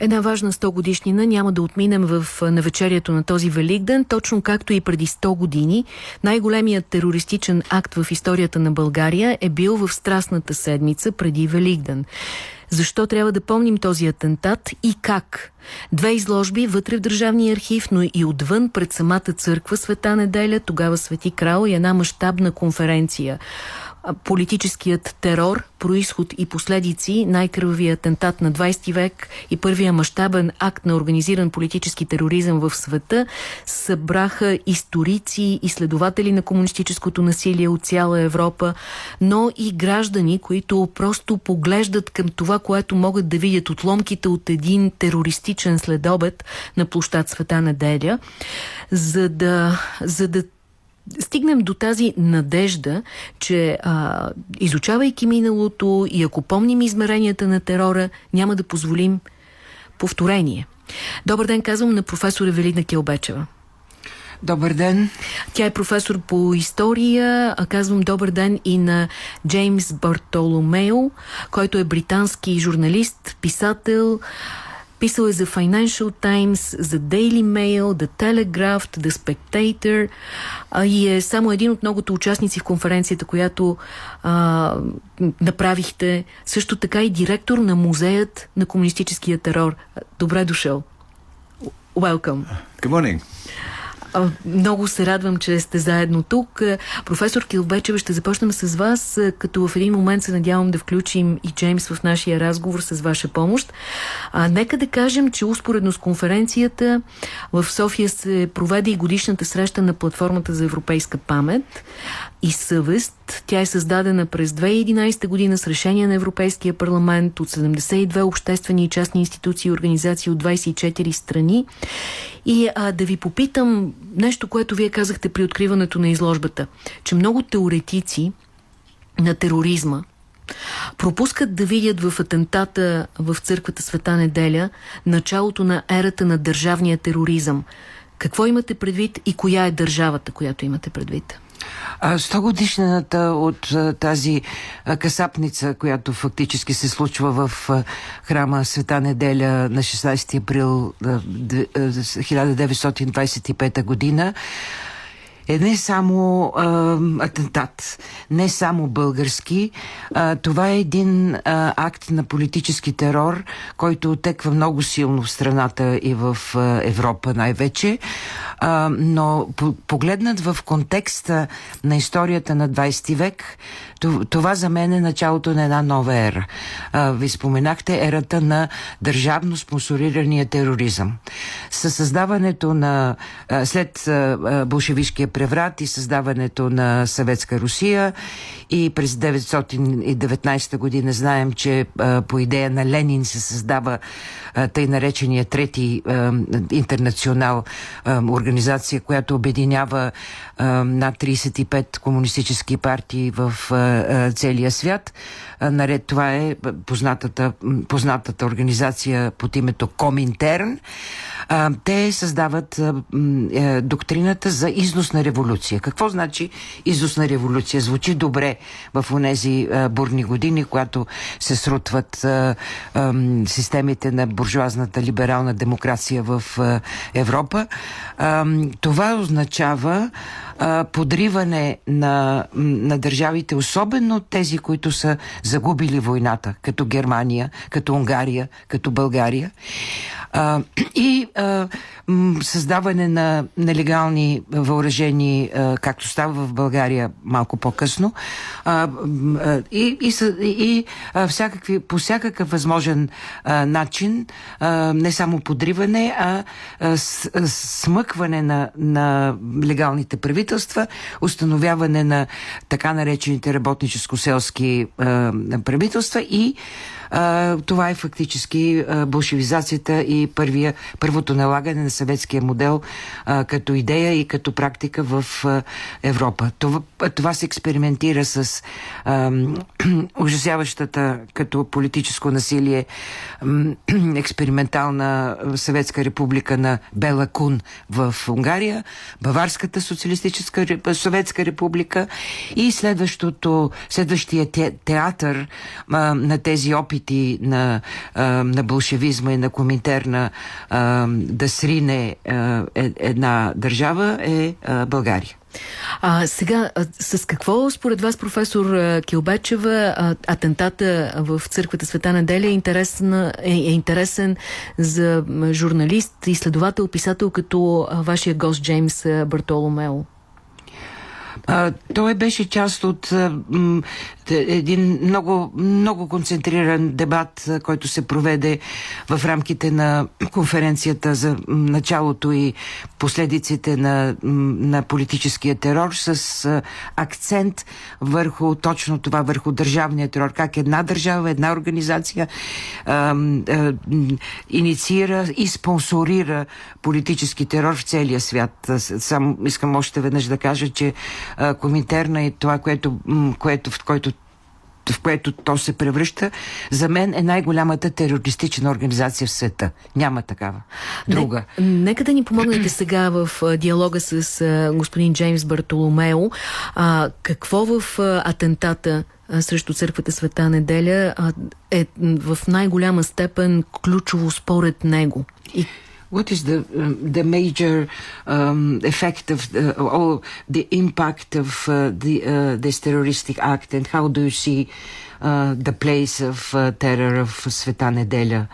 Една важна 100 годишнина няма да отминем в навечерието на този Великден, точно както и преди 100 години. Най-големият терористичен акт в историята на България е бил в Страстната седмица преди Великден. Защо трябва да помним този атентат и как? Две изложби вътре в Държавния архив, но и отвън пред самата църква Света неделя, тогава Свети Крал и една мащабна конференция политическият терор, происход и последици, най-кръвият атентат на 20 век и първия мащабен акт на организиран политически тероризъм в света, събраха историци, изследователи на комунистическото насилие от цяла Европа, но и граждани, които просто поглеждат към това, което могат да видят отломките от един терористичен следобед на площад Света неделя, за да, за да стигнем до тази надежда, че а, изучавайки миналото и ако помним измеренията на терора, няма да позволим повторение. Добър ден, казвам на професор Евелина Келбечева. Добър ден. Тя е професор по история. А казвам добър ден и на Джеймс Бартоломео, който е британски журналист, писател, Писал е за Financial Times, за Daily Mail, The Telegraph, The Spectator а, и е само един от многото участници в конференцията, която а, направихте. Също така и директор на музеят на комунистическия терор. Добре дошъл. Welcome. Good morning. Много се радвам, че сте заедно тук. Професор Килбечева, ще започнем с вас, като в един момент се надявам да включим и Джеймс в нашия разговор с ваша помощ. А, нека да кажем, че успоредно с конференцията в София се проведе и годишната среща на платформата за европейска памет и съвест. Тя е създадена през 2011 година с решение на Европейския парламент от 72 обществени и частни институции и организации от 24 страни. И а, да ви попитам нещо, което вие казахте при откриването на изложбата, че много теоретици на тероризма пропускат да видят в атентата в църквата Света неделя началото на ерата на държавния тероризъм. Какво имате предвид и коя е държавата, която имате предвид? 100 годишната от тази касапница, която фактически се случва в храма Света неделя на 16 април 1925 година, е не само а, атентат, не само български. А, това е един а, акт на политически терор, който отеква много силно в страната и в а, Европа най-вече. А, но по, погледнат в контекста на историята на 20 век, това за мен е началото на една нова ера. А, ви споменахте ерата на държавно спонсорирания тероризъм. Със създаването на, а, след а, болшевишкия преврат и създаването на Съветска Русия и през 1919 година знаем, че а, по идея на Ленин се създава а, тъй наречения трети а, интернационал а, организация, която обединява а, над 35 комунистически партии в а, целия свят. А, наред това е познатата, познатата организация под името Коминтерн. А, те създават а, а, доктрината за износ на революция. Какво значи износ на революция? Звучи добре в онези бурни години, когато се срутват а, а, системите на буржуазната либерална демокрация в а, Европа. А, това означава а, подриване на, на държавите, особено тези, които са загубили войната, като Германия, като Унгария, като България. А, и а, създаване на нелегални въоръжени, както става в България малко по-късно, и, и, и всякакви, по всякакъв възможен начин, не само подриване, а, смъкване на, на легалните правителства, установяване на така наречените работническо-селски правителства и това е фактически болшевизацията и първия, първото налагане на съветския модел а, като идея и като практика в а, Европа. Това, това се експериментира с а, ужасяващата като политическо насилие експериментална съветска република на Бела Кун в Унгария, Баварската социалистическа съветска република и следващото, следващия те, театър а, на тези опити на, а, на болшевизма и на коминтерна а, да срине а, е, една държава е а, България. А сега, с какво според вас, професор Килбечева, а, атентата в църквата Света Неделя е интересен, е, е интересен за журналист, изследовател, писател като вашия гост Джеймс Бартоломео? А, той беше част от м, един много, много концентриран дебат, който се проведе в рамките на конференцията за началото и последиците на, на политическия терор с акцент върху точно това, върху държавния терор. Как една държава, една организация а, а, инициира и спонсорира политически терор в целия свят. Само искам още веднъж да кажа, че Коминтерна и това, което, което, в който в което то се превръща, за мен е най-голямата терористична организация в света. Няма такава. Друга. Не, нека да ни помогнете сега в диалога с а, господин Джеймс Бартоломео. А, какво в а, атентата а, срещу църквата Света Неделя а, е в най-голяма степен ключово според него? И what is the um, the major um, effect of the, or the impact of uh, the uh, this terroristic act and how do you see uh, the place of uh, terror of Sveta Nedelya?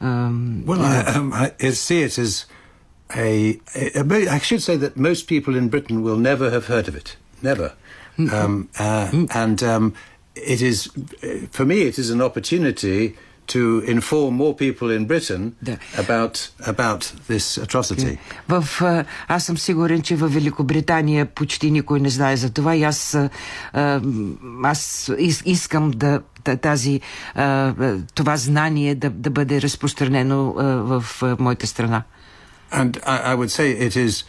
Um, well, I, um, I, see it as a, a, a, I should say that most people in Britain will never have heard of it, never, mm-hmm. um, uh, mm-hmm. and um, it is for me it is an opportunity to inform more people in Britain about, about this atrocity. В, аз съм сигурен, че в Великобритания почти никой не знае за това и аз, аз искам да тази, това знание да, да бъде разпространено в моята страна. And I, I would say it is,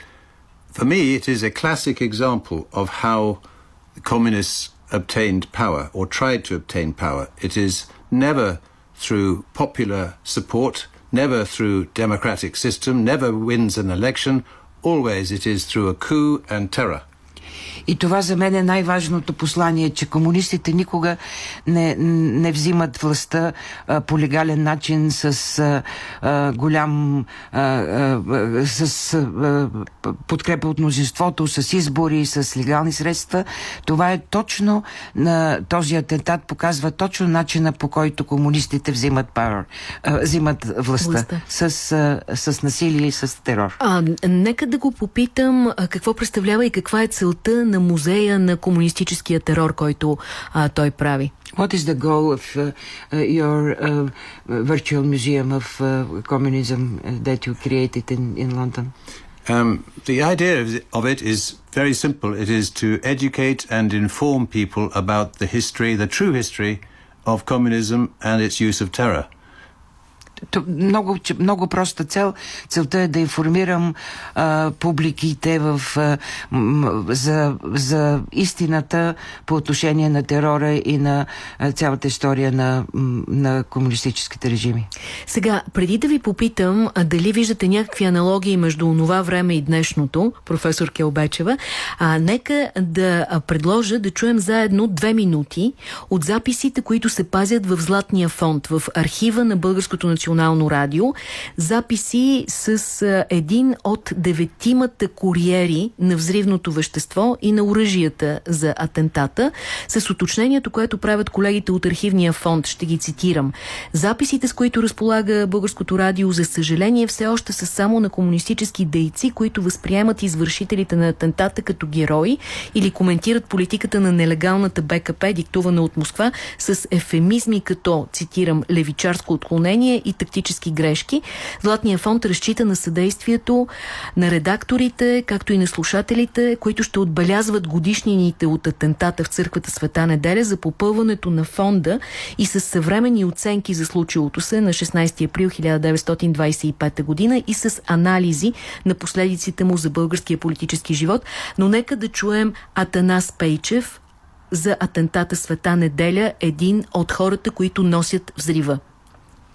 for me, it is a classic example of how the communists obtained power or tried to obtain power. It is never through popular support, never through democratic system, never wins an election. Always it is through a coup and terror. И това за мен е най-важното послание, че комунистите никога не, не взимат властта а, по легален начин с а, а, голям а, а, с а, подкрепа от мнозинството, с избори, с легални средства. Това е точно на този атентат показва точно начина по който комунистите взимат power, а, взимат властта, властта. С, а, с насилие и с терор. А, нека да го попитам какво представлява и каква е целта на музея на комунистическия терор, който а, той прави? What is the goal of uh, uh, your uh, virtual museum of uh, communism that you created in, in London? Um, the idea of it is very simple. It is to educate and inform people about the history, the true history of communism and its use of terror. Много, много проста цел. Целта е да информирам а, публиките в, а, за, за истината по отношение на терора и на а, цялата история на, на комунистическите режими. Сега, преди да ви попитам дали виждате някакви аналогии между това време и днешното, професор Келбечева, а, нека да предложа да чуем заедно две минути от записите, които се пазят в Златния фонд, в архива на Българското национално национално радио записи с един от деветимата куриери на взривното вещество и на оръжията за атентата, с уточнението, което правят колегите от архивния фонд. Ще ги цитирам. Записите, с които разполага Българското радио, за съжаление, все още са само на комунистически дейци, които възприемат извършителите на атентата като герои или коментират политиката на нелегалната БКП, диктувана от Москва, с ефемизми като, цитирам, левичарско отклонение и тактически грешки. Златния фонд разчита на съдействието на редакторите, както и на слушателите, които ще отбелязват годишнините от атентата в църквата Света неделя за попълването на фонда и с съвременни оценки за случилото се на 16 април 1925 година и с анализи на последиците му за българския политически живот. Но нека да чуем Атанас Пейчев за атентата Света неделя, един от хората, които носят взрива.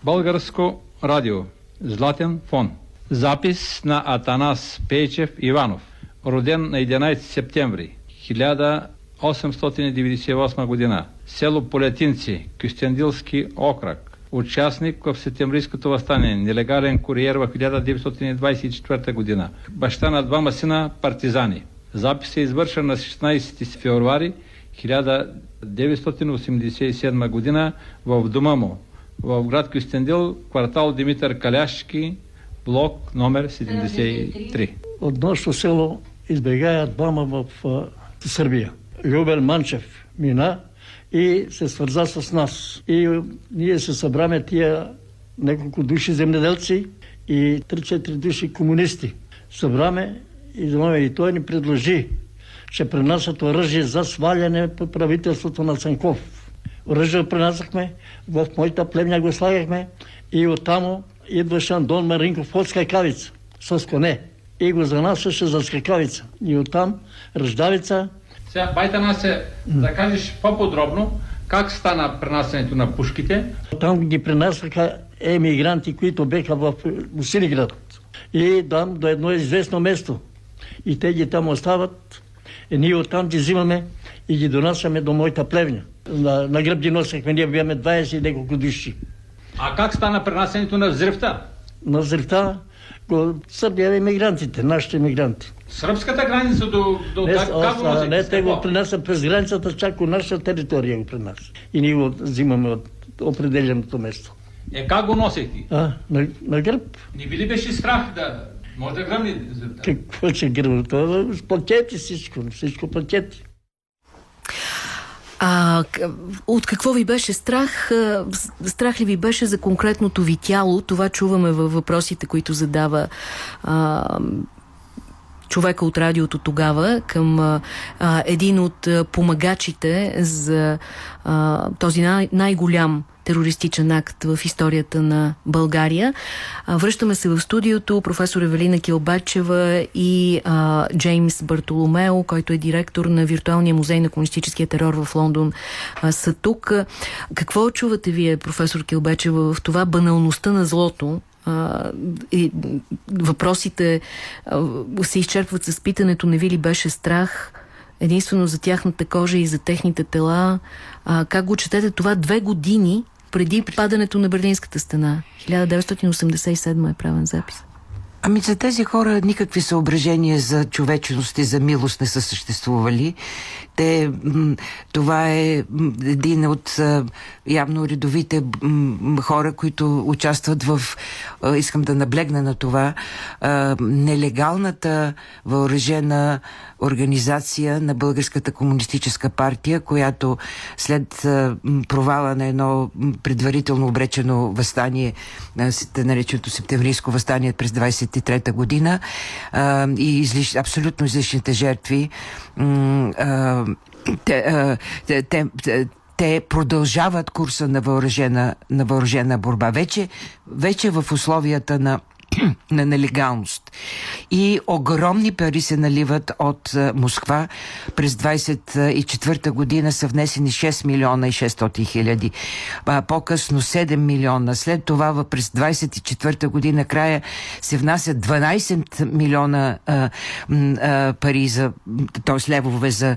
Българско радио. Златен фон. Запис на Атанас Пейчев Иванов. Роден на 11 септември 1898 година. Село Полетинци, Кюстендилски окръг. Участник в септемврийското възстание, нелегален куриер в 1924 година. Баща на двама сина партизани. Запис е извършен на 16 февруари 1987 година в дома му в град Кюстендил, квартал Димитър Каляшки, блок номер 73. От нашето село избегаят двама в Сърбия. Любен Манчев мина и се свърза с нас. И ние се събраме тия няколко души земеделци и 3-4 души комунисти. Събраме и, и той ни предложи, че пренасят оръжие за сваляне по правителството на Цанков. Оръжие пренасахме, в моята племня го слагахме и оттам идваше Андон Маринков от скакавица с коне и го занасяше за скакавица. И оттам ръждавица. Сега, байта нас се да кажеш по-подробно как стана пренасенето на пушките. Там ги пренасяха емигранти, които беха в Силиград. И там до едно известно место. И те ги там остават. И ние оттам ги взимаме и ги донасяме до моята плевня. На, на гръб ги носехме, ние бяхме 20 и няколко души. А как стана пренасенето на взривта? На взривта го Сърбия емигрантите, нашите емигранти. Сръбската граница до, до Не, как, как го не, те го принасят през границата, чак от наша територия го принасят. И ние го взимаме от определеното место. Е, как го носехте? А, на, на гръб. Не би ли беше страх да... Може да взривта? Какво ще гръб? Това с пакети всичко, всичко пакети. А, от какво ви беше страх? Страх ли ви беше за конкретното ви тяло? Това чуваме във въпросите, които задава а, човека от радиото тогава към а, един от помагачите за а, този най- най-голям терористичен акт в историята на България. Връщаме се в студиото. Професор Евелина Килбачева и а, Джеймс Бартоломео, който е директор на Виртуалния музей на комунистическия терор в Лондон, а, са тук. Какво чувате вие, професор Килбачева, в това баналността на злото, а, и въпросите а, се изчерпват с питането не ви ли беше страх единствено за тяхната кожа и за техните тела. А, как го четете това две години преди падането на Берлинската стена? 1987 е правен запис. Ами за тези хора никакви съображения за човечност и за милост не са съществували. Те, това е един от явно редовите хора, които участват в, искам да наблегна на това, нелегалната въоръжена организация на Българската комунистическа партия, която след провала на едно предварително обречено възстание, нареченото септемврийско възстание през 23-та година и излиш, абсолютно излишните жертви, те, те, те, те продължават курса на въоръжена, на въоръжена борба. Вече, вече в условията на на нелегалност. И огромни пари се наливат от а, Москва. През 24-та година са внесени 6 милиона и 600 хиляди. По-късно 7 милиона. След това през 24-та година края се внасят 12 милиона а, а, пари за, т.е. левове за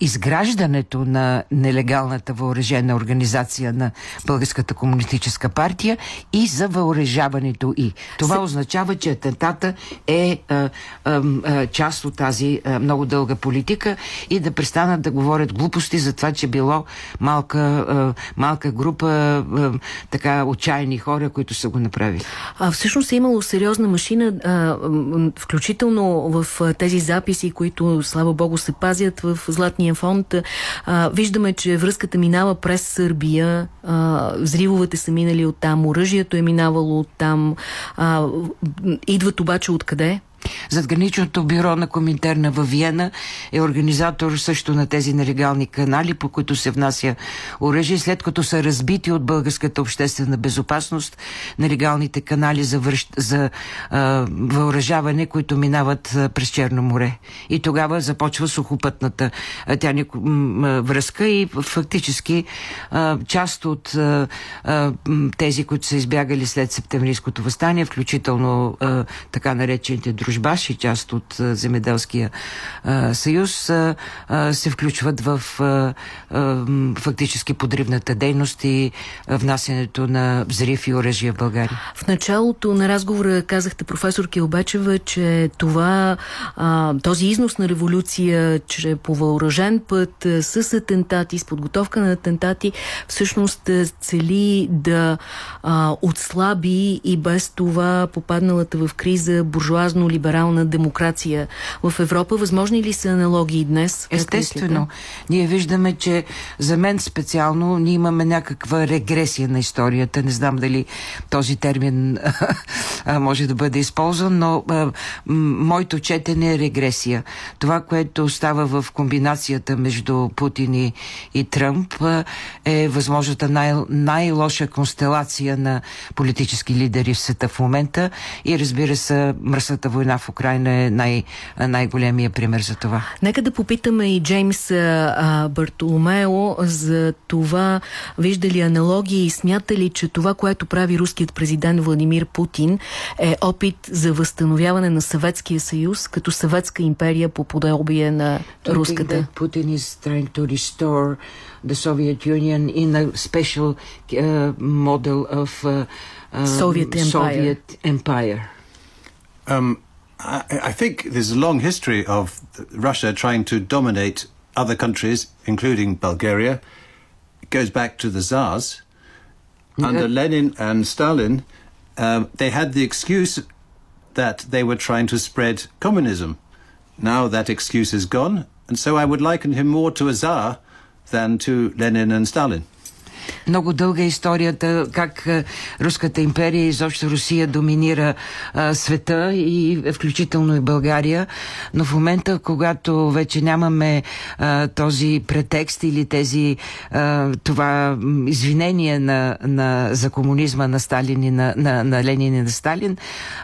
изграждането на нелегалната въоръжена организация на Българската комунистическа партия и за въоръжаването и. Това означава, че атентата е а, а, а, част от тази а, много дълга политика и да престанат да говорят глупости за това, че било малка, а, малка група а, така отчаяни хора, които са го направили. А всъщност е имало сериозна машина, а, включително в тези записи, които, слава Богу, се пазят в Златния фонд. А, виждаме, че връзката минава през Сърбия, а, взривовете са минали оттам, оръжието е минавало оттам. А, идват обаче откъде? Задграничното бюро на Коминтерна във Виена е организатор също на тези нелегални канали, по които се внася оръжие, след като са разбити от българската обществена безопасност нелегалните канали за, връщ... за а, въоръжаване, които минават през Черно море. И тогава започва сухопътната тя ни, връзка и фактически а, част от а, тези, които са избягали след септемврийското възстание, включително а, така наречените дружби дружбаш и част от Земеделския съюз се включват в фактически подривната дейност и внасянето на взрив и оръжия в България. В началото на разговора казахте, професор Килбачева, че това, този износ на революция, че по въоръжен път, с атентати, с подготовка на атентати, всъщност цели да а, отслаби и без това попадналата в криза буржуазно либерална демокрация в Европа. Възможни ли са аналогии днес? Естествено. Ние виждаме, че за мен специално ние имаме някаква регресия на историята. Не знам дали този термин може да бъде използван, но моето четене е регресия. Това, което става в комбинацията между Путин и, и Тръмп е възможната най- най-лоша констелация на политически лидери в света в момента и разбира се, мръсната война война в Украина е най- най-големия пример за това. Нека да попитаме и Джеймс а, Бартоломео за това, вижда ли аналогии и смята ли, че това, което прави руският президент Владимир Путин е опит за възстановяване на Съветския съюз като съветска империя по подобие на руската? Путин is trying to restore the Soviet Union in a special uh, model of uh, um, Soviet empire. Soviet empire. Um, I, I think there's a long history of Russia trying to dominate other countries, including Bulgaria. It goes back to the Tsars. Yeah. Under Lenin and Stalin, um, they had the excuse that they were trying to spread communism. Now that excuse is gone, and so I would liken him more to a Tsar than to Lenin and Stalin. Много дълга историята как Руската империя, изобщо Русия доминира а, света и включително и България. Но в момента, когато вече нямаме а, този претекст или тези а, това извинение на, на, за комунизма на Сталин и на, на, на Ленин и на Сталин,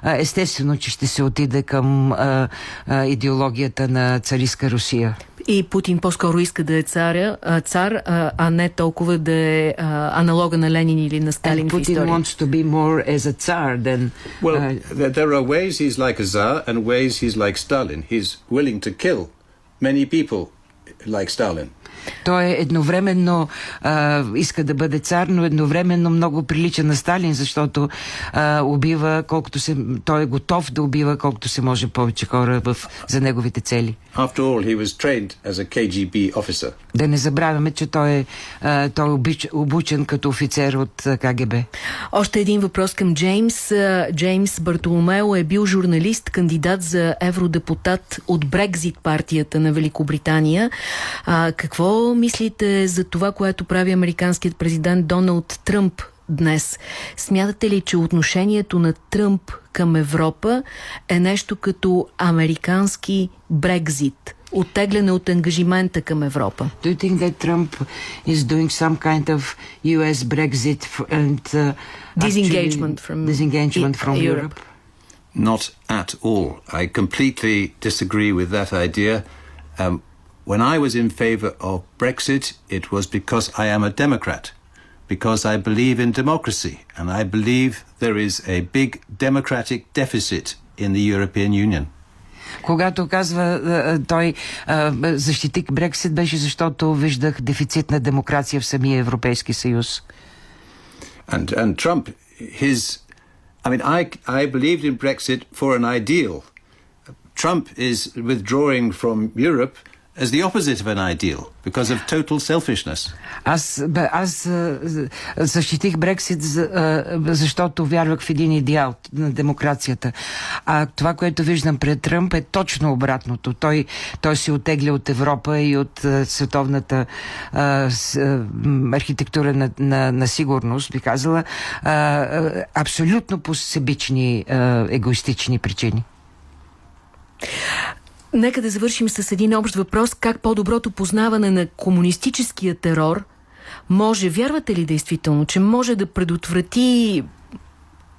а, естествено, че ще се отиде към а, а, идеологията на цариска Русия. И Путин по-скоро иска да е царя, а, цар, а, а не толкова да е а, аналога на Ленин или на Сталин and в история. wants to be more as a tsar than... Well, uh, there are ways he's like a tsar and ways he's like Stalin. He's willing to kill many people like Stalin. Той е едновременно а, иска да бъде цар, но едновременно много прилича на Сталин, защото а, убива колкото се... Той е готов да убива колкото се може повече хора в, за неговите цели. After all, he was trained as a KGB officer. Да не забравяме, че той е, а, той е обич, обучен като офицер от КГБ. Още един въпрос към Джеймс. Джеймс Бартоломео е бил журналист, кандидат за евродепутат от Брекзит партията на Великобритания. А, какво мислите за това, което прави американският президент Доналд Тръмп днес? Смятате ли, че отношението на Тръмп към Европа е нещо като американски Брекзит? оттегляне от ангажимента към Европа. Do you think that Trump is doing some kind of US Brexit and uh, disengagement from disengagement from Europe? Europe? Not at all. I completely disagree with that idea. Um, When I was in favour of Brexit, it was because I am a Democrat, because I believe in democracy, and I believe there is a big democratic deficit in the European Union. Когато казва той защити Брексит, беше защото виждах дефицит на демокрация в самия Европейски съюз. And, and Trump, his... I mean, I, I believed in Brexit for an ideal. Trump is withdrawing from Europe as the opposite of an ideal because of total selfishness. Аз, аз а, защитих Брексит, а, защото вярвах в един идеал на демокрацията. А това, което виждам пред Тръмп е точно обратното. Той, той се отегля от Европа и от световната а, с, архитектура на, на, на сигурност, би казала, а, абсолютно по себични, а, егоистични причини. Нека да завършим с един общ въпрос. Как по-доброто познаване на комунистическия терор може, вярвате ли действително, че може да предотврати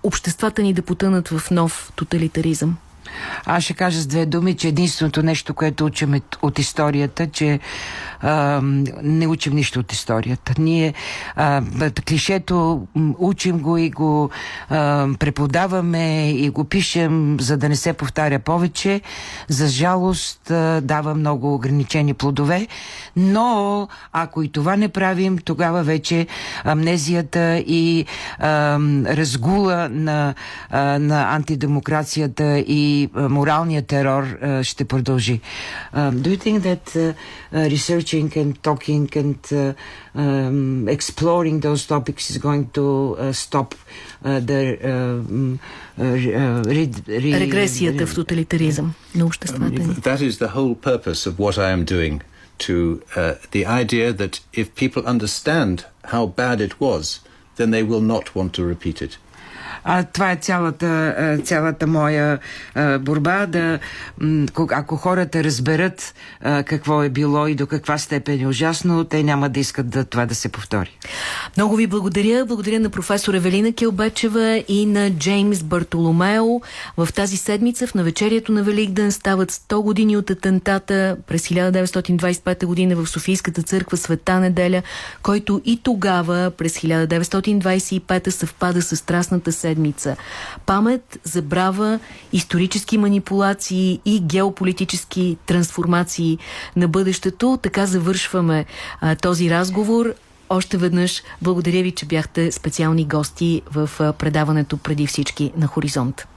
обществата ни да потънат в нов тоталитаризъм? Аз ще кажа с две думи, че единственото нещо, което учим е от историята, че а, не учим нищо от историята. Ние а, клишето учим го и го а, преподаваме и го пишем, за да не се повтаря повече. За жалост а, дава много ограничени плодове, но ако и това не правим, тогава вече амнезията и а, разгула на, а, на антидемокрацията и а, моралния терор а, ще продължи. Uh, do you think that uh, uh, researching and talking and uh, um, exploring those topics is going to uh, stop uh, the uh, uh, re, re, Регресията в тоталитаризъм на обществата ни. That is the whole purpose of what I am doing to uh, the idea that if people understand how bad it was, then they will not want to repeat it. А, това е цялата, цялата моя а, борба да, ако хората разберат а, какво е било и до каква степен е ужасно, те няма да искат да, това да се повтори. Много ви благодаря. Благодаря на професор Евелина Келбечева и на Джеймс Бартоломео. В тази седмица в навечерието на Великден стават 100 години от атентата през 1925 година в Софийската църква Света неделя, който и тогава през 1925 съвпада с Страстната седмица седмица. Памет, забрава, исторически манипулации и геополитически трансформации на бъдещето. Така завършваме а, този разговор. Още веднъж благодаря ви, че бяхте специални гости в предаването преди всички на Хоризонт.